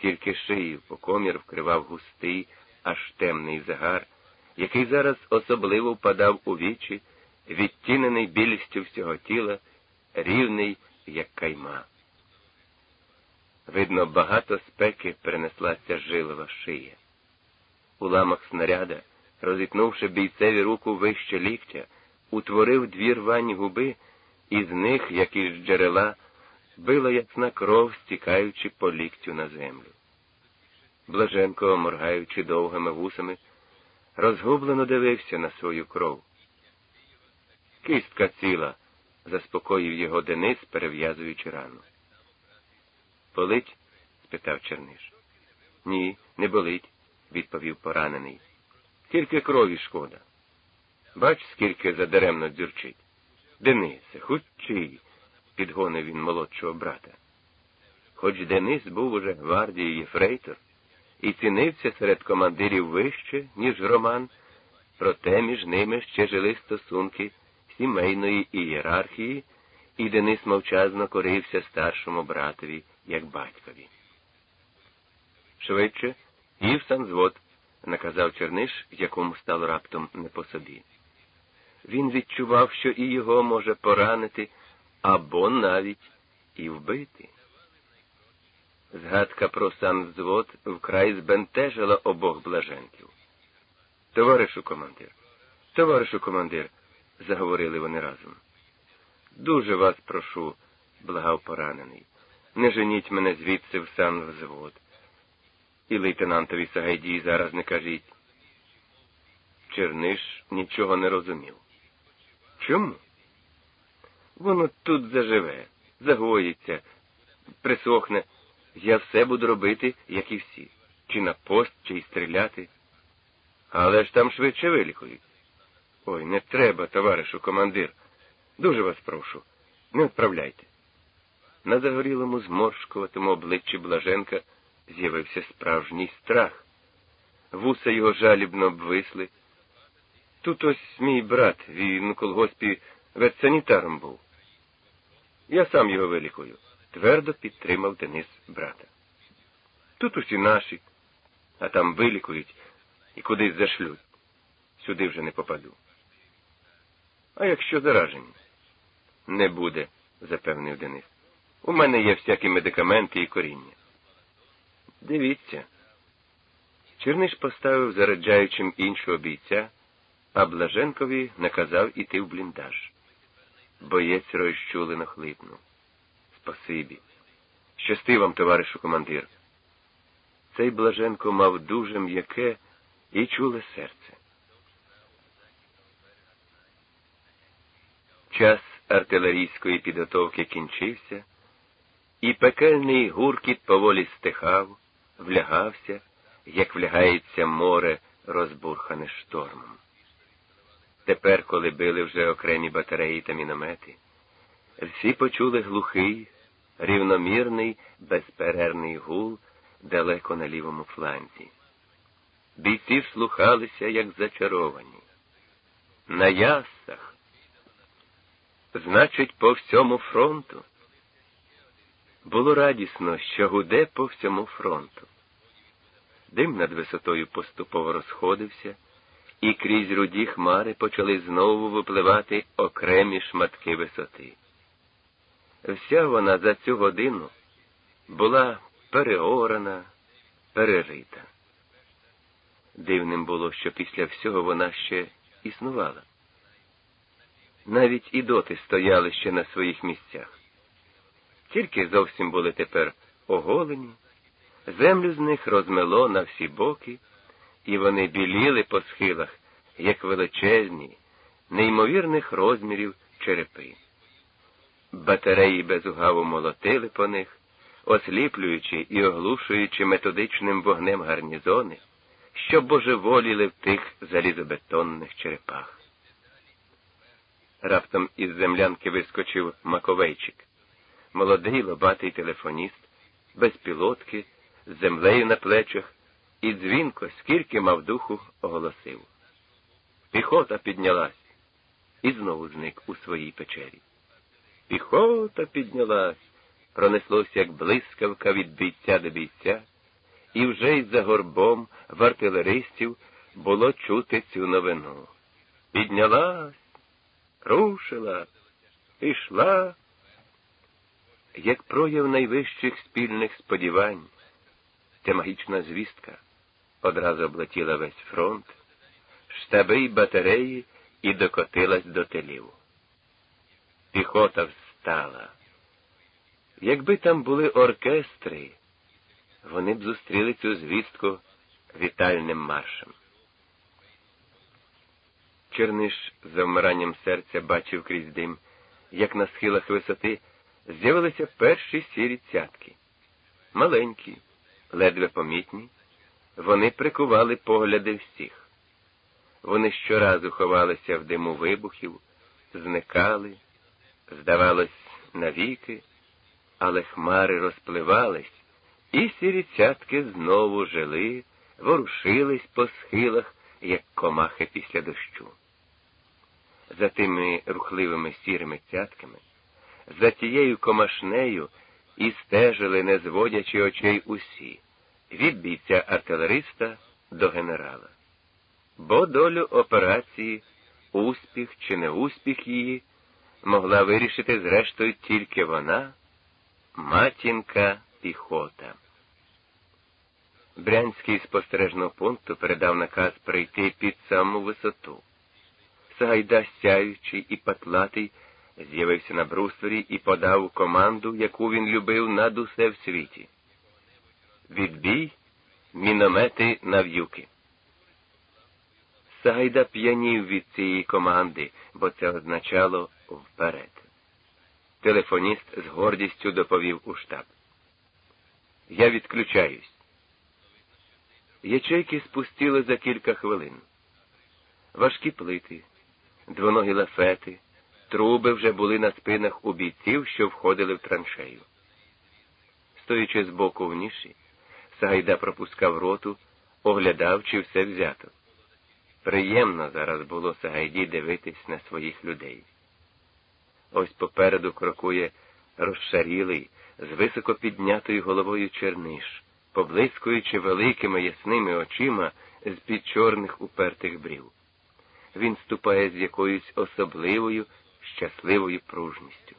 тільки шию по комір вкривав густий, аж темний загар, який зараз особливо впадав у вічі, відтінений білістю всього тіла, рівний, як кайма. Видно, багато спеки перенеслася жилова шия. Уламок снаряда, розітнувши бійцеві руку вище ліктя, утворив дві рвані губи, і з них, як із джерела, била ясна кров, стікаючи по ліктю на землю. Блаженко, моргаючи довгими вусами, розгублено дивився на свою кров. Кістка ціла, заспокоїв його Денис, перев'язуючи рану. Болить? спитав Черниш. Ні, не болить, відповів поранений. Тільки крові шкода. Бач, скільки задаремно дзюрчить. Денисе, хучий, підгонив він молодшого брата. Хоч Денис був уже гвардії єфрейтор і цінився серед командирів вище, ніж Роман, проте між ними ще жили стосунки сімейної ієрархії, і Денис мовчазно корився старшому братові, як батькові. Швидше, і в санзвод, наказав Черниш, якому стало раптом не по собі. Він відчував, що і його може поранити або навіть і вбити. Згадка про сам взвод вкрай збентежила обох блаженків. Товаришу командир, товаришу командир, заговорили вони разом. Дуже вас прошу, благав поранений, не женіть мене звідси в сам взвод. І лейтенантові Сагайдій зараз не кажіть. Черниш нічого не розумів. Чому? Воно тут заживе, загоїться, присохне. Я все буду робити, як і всі, чи на пост, чи й стріляти. Але ж там швидше вилікують. Ой, не треба, товаришу командир. Дуже вас прошу, не відправляйте. На загорілому зморшкуватому обличчі Блаженка з'явився справжній страх. Вуса його жалібно обвисли. Тут ось мій брат, він у колгоспі ветсанітаром був. Я сам його вилікую, твердо підтримав Денис брата. Тут усі наші, а там вилікують і кудись зашлють. Сюди вже не попаду. А якщо заражені? Не буде, запевнив Денис. У мене є всякі медикаменти і коріння. Дивіться. Черниш поставив заряджаючим іншого бійця, а Блаженкові наказав іти в бліндаж. Боєць розчулено хлипнув. Спасибі. Щасти вам, товаришу командир. Цей Блаженко мав дуже м'яке і чуле серце. Час артилерійської підготовки кінчився, і пекельний гуркіт поволі стихав, влягався, як влягається море, розбурхане штормом. Тепер, коли били вже окремі батареї та міномети, всі почули глухий, рівномірний, безперервний гул далеко на лівому фланзі. Бійці слухалися, як зачаровані. На ясах, значить, по всьому фронту. Було радісно, що гуде по всьому фронту. Дим над висотою поступово розходився, і крізь руді хмари почали знову випливати окремі шматки висоти. Вся вона за цю годину була переорана, перерита. Дивним було, що після всього вона ще існувала. Навіть і доти стояли ще на своїх місцях. Тільки зовсім були тепер оголені, землю з них розмело на всі боки, і вони біліли по схилах, як величезні, неймовірних розмірів черепи. Батареї безугаво молотили по них, осліплюючи і оглушуючи методичним вогнем гарнізони, що божеволіли в тих залізобетонних черепах. Раптом із землянки вискочив Маковейчик, молодий лобатий телефоніст, без пілотки, з землею на плечах, і дзвінко, скільки мав духу, оголосив. Піхота піднялась і знову зник у своїй печері. Піхота піднялась, пронеслося, як блискавка від бійця до бійця, і вже й за горбом в артилеристів було чути цю новину. Піднялась, рушила, пішла, як прояв найвищих спільних сподівань, ця магічна звістка одразу облетіла весь фронт, штаби й батареї і докотилась до телів. Піхота встала. Якби там були оркестри, вони б зустріли цю звістку вітальним маршем. Черниш за вмиранням серця бачив крізь дим, як на схилах висоти з'явилися перші сірі цятки. Маленькі, ледве помітні, вони прикували погляди всіх. Вони щоразу ховалися в диму вибухів, зникали, здавалось, навіки, але хмари розпливались, і сірі цятки знову жили, ворушились по схилах, як комахи після дощу. За тими рухливими сірими цятками, за тією комашнею і стежили, не зводячи очей усі, від бійця артилериста до генерала. Бо долю операції, успіх чи неуспіх її могла вирішити, зрештою, тільки вона, матінка піхота. Брянський спостережного пункту передав наказ прийти під саму висоту. Сагайда, сяючий і патлатий, з'явився на брустворі і подав команду, яку він любив над усе в світі. Відбій, міномети нав'юки. Сагайда п'янів від цієї команди, бо це означало вперед. Телефоніст з гордістю доповів у штаб. Я відключаюсь. Ячейки спустили за кілька хвилин. Важкі плити, двоногі лафети, труби вже були на спинах у бійців, що входили в траншею. Стоячи збоку в ніші, Сагайда пропускав роту, оглядав, чи все взято. Приємно зараз було Сагайді дивитись на своїх людей. Ось попереду крокує розшарілий, з високо піднятою головою черниш, поблискуючи великими ясними очима з під чорних упертих брів. Він ступає з якоюсь особливою, щасливою пружністю.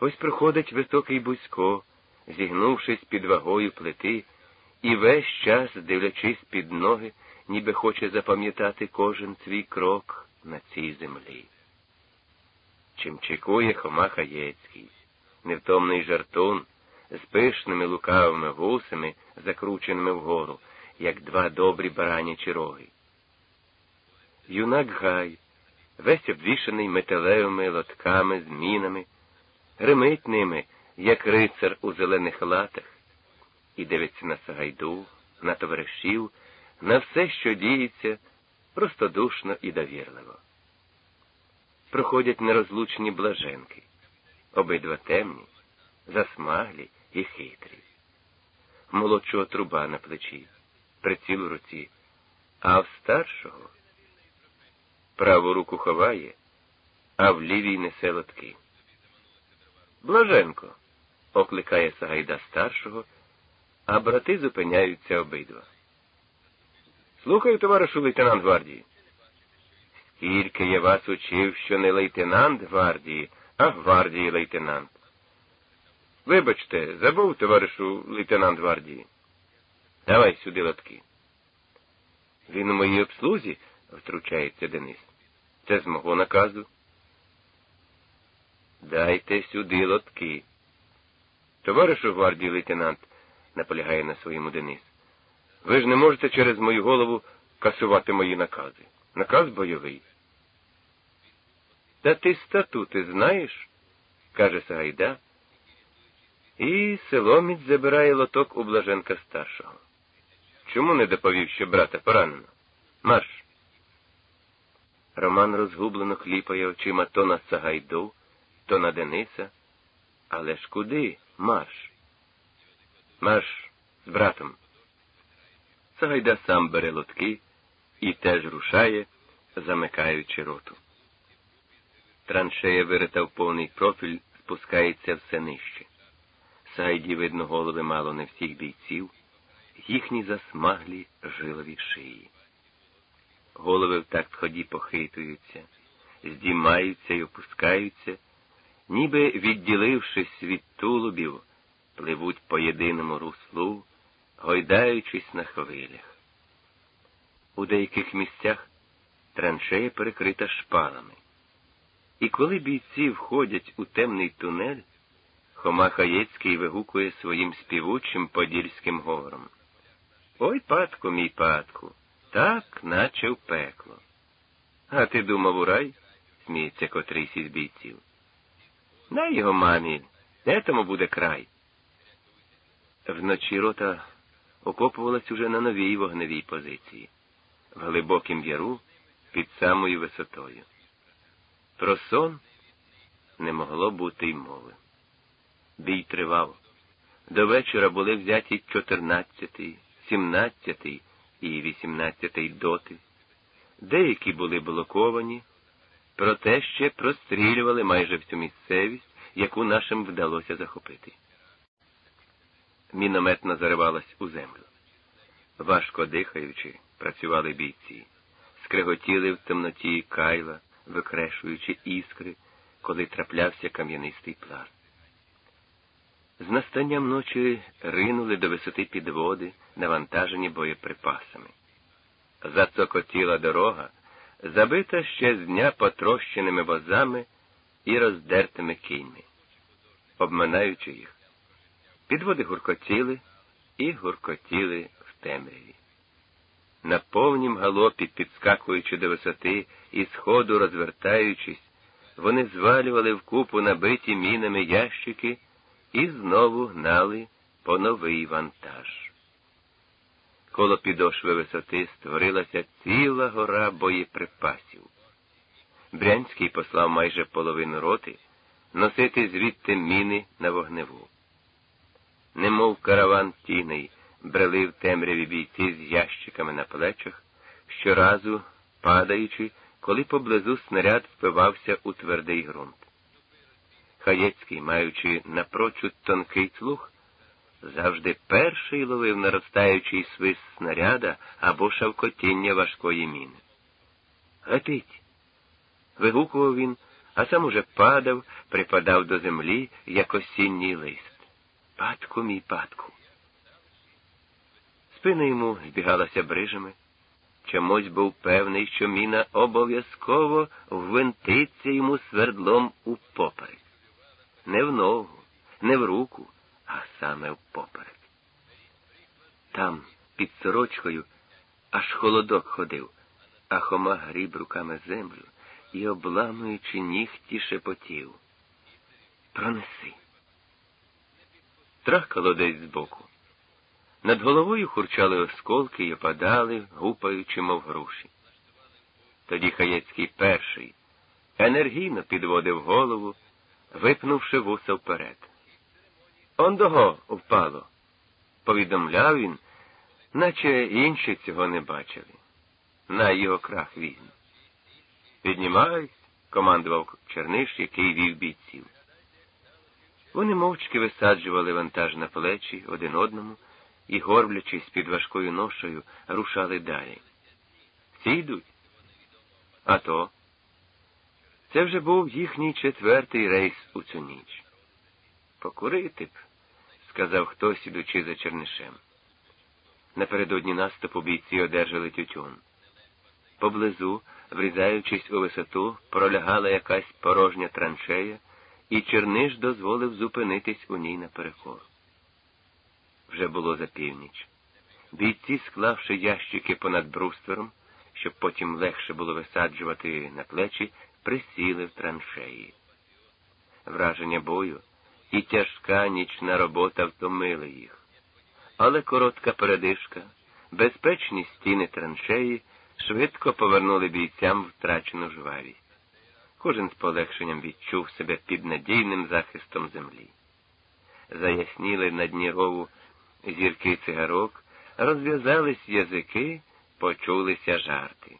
Ось проходить високий бузько, зігнувшись під вагою плити, і весь час, дивлячись під ноги, ніби хоче запам'ятати кожен свій крок на цій землі. Чим чекує Хома Хаєцький, невтомний жартун, з пишними лукавими вусами, закрученими вгору, як два добрі баранячі роги. Юнак Гай, весь обвішаний металевими лотками, змінами, гримить ними, як рицар у зелених латах, і дивиться на Сагайду, на товаришів, на все, що діється, простодушно і довірливо. Проходять нерозлучні блаженки, обидва темні, засмаглі і хитрі. Молодшого труба на плечі, приціл у руці, а в старшого праву руку ховає, а в лівій несе лотки. Блаженко, окликає Сагайда старшого, а брати зупиняються обидва. Слухаю, товаришу лейтенант гвардії. Скільки я вас учив, що не лейтенант гвардії, а гвардії лейтенант. Вибачте, забув, товаришу лейтенант гвардії. Давай сюди лотки. Він у моїй обслузі, втручається Денис. Це з мого наказу. Дайте сюди лотки. Товаришу гвардії лейтенант, наполягає на своєму Денис. Ви ж не можете через мою голову касувати мої накази. Наказ бойовий. Та ти статути знаєш? каже Сагайда, і Силоміць забирає лоток у Блаженка старшого. Чому не доповів, що брата поранено? Марш. Роман розгублено хліпає очима то на Сагайду, то на Дениса. Але ж куди марш? Марш з братом. Сагайда сам бере лотки і теж рушає, замикаючи роту. Траншея вирита в повний профіль, спускається все нижче. Сайді видно голови мало не всіх бійців, їхні засмаглі жилові шиї. Голови в такт ході похитуються, здіймаються й опускаються, ніби відділившись від тулубів, пливуть по єдиному руслу, гойдаючись на хвилях. У деяких місцях траншея перекрита шпалами. І коли бійці входять у темний тунель, Хома Хаєцький вигукує своїм співучим подільським говором. Ой, падку, мій падку, так, наче в пекло. А ти думав у рай? сміється котрийсь із бійців. На його мамі, де тому буде край. Вночі рота окопувалась уже на новій вогневій позиції, в глибокім яру під самою висотою. Про сон не могло бути й мови. Бій тривав. До вечора були взяті 14, 17 і 18 доти. Деякі були блоковані, проте ще прострілювали майже всю місцевість, яку нашим вдалося захопити. Мінометно заривалась у землю. Важко дихаючи, працювали бійці, скриготіли в темноті кайла, викрешуючи іскри, коли траплявся кам'янистий пласт. З настанням ночі ринули до висоти підводи, навантажені боєприпасами. Зацокотіла дорога, забита ще з дня потрощеними возами і роздертими кіньми. Обминаючи їх, підводи гуркотіли і гуркотіли в темряві. На повнім галопі, підскакуючи до висоти і сходу розвертаючись, вони звалювали в купу набиті мінами ящики і знову гнали по новий вантаж. Коло підошви висоти створилася ціла гора боєприпасів. Брянський послав майже половину роти носити звідти міни на вогневу. Немов караван тіней, брели в темряві бійці з ящиками на плечах, щоразу падаючи, коли поблизу снаряд впивався у твердий ґрунт. Хаєцький, маючи напрочуд тонкий слух, завжди перший ловив наростаючий свист снаряда або шавкотіння важкої міни. Гатить. вигукував він, а сам уже падав, припадав до землі, як осінній лист. Падку, мій падку. Спина йому збігалася брижами. Чомусь був певний, що міна обов'язково ввинтиться йому свердлом у поперек не в ногу, не в руку, а саме впоперек. Там, під сорочкою, аж холодок ходив, а Хома гріб руками землю і, обламуючи нігті, шепотів. Пронеси. Трахкало десь збоку. Над головою хурчали осколки й опадали, гупаючи, мов груші. Тоді Хаєцький перший енергійно підводив голову випнувши вуса вперед. Он дого впало, повідомляв він, наче інші цього не бачили. На його крах візьме. Піднімайся, командував Черниш, який вів бійців. Вони мовчки висаджували вантаж на плечі один одному і, горблячись під важкою ношею, рушали далі. Всі йдуть. А то. Це вже був їхній четвертий рейс у цю ніч. Покурити б, сказав хтось, ідучи за чернишем. Напередодні наступу бійці одержали тютюн. Поблизу, врізаючись у висоту, пролягала якась порожня траншея, і Черниш дозволив зупинитись у ній наперекор. Вже було за північ. Бійці, склавши ящики понад бруствером, щоб потім легше було висаджувати на плечі, присіли в траншеї. Враження бою і тяжка нічна робота втомили їх. Але коротка передишка, безпечні стіни траншеї швидко повернули бійцям втрачену жвавість. Кожен з полегшенням відчув себе під надійним захистом землі. Заясніли на дні рову зірки цигарок, розв'язались язики, почулися жарти.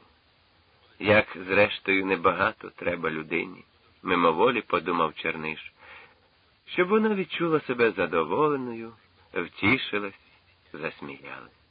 Як, зрештою, небагато треба людині, мимоволі подумав Черниш, щоб вона відчула себе задоволеною, втішилась засміялись.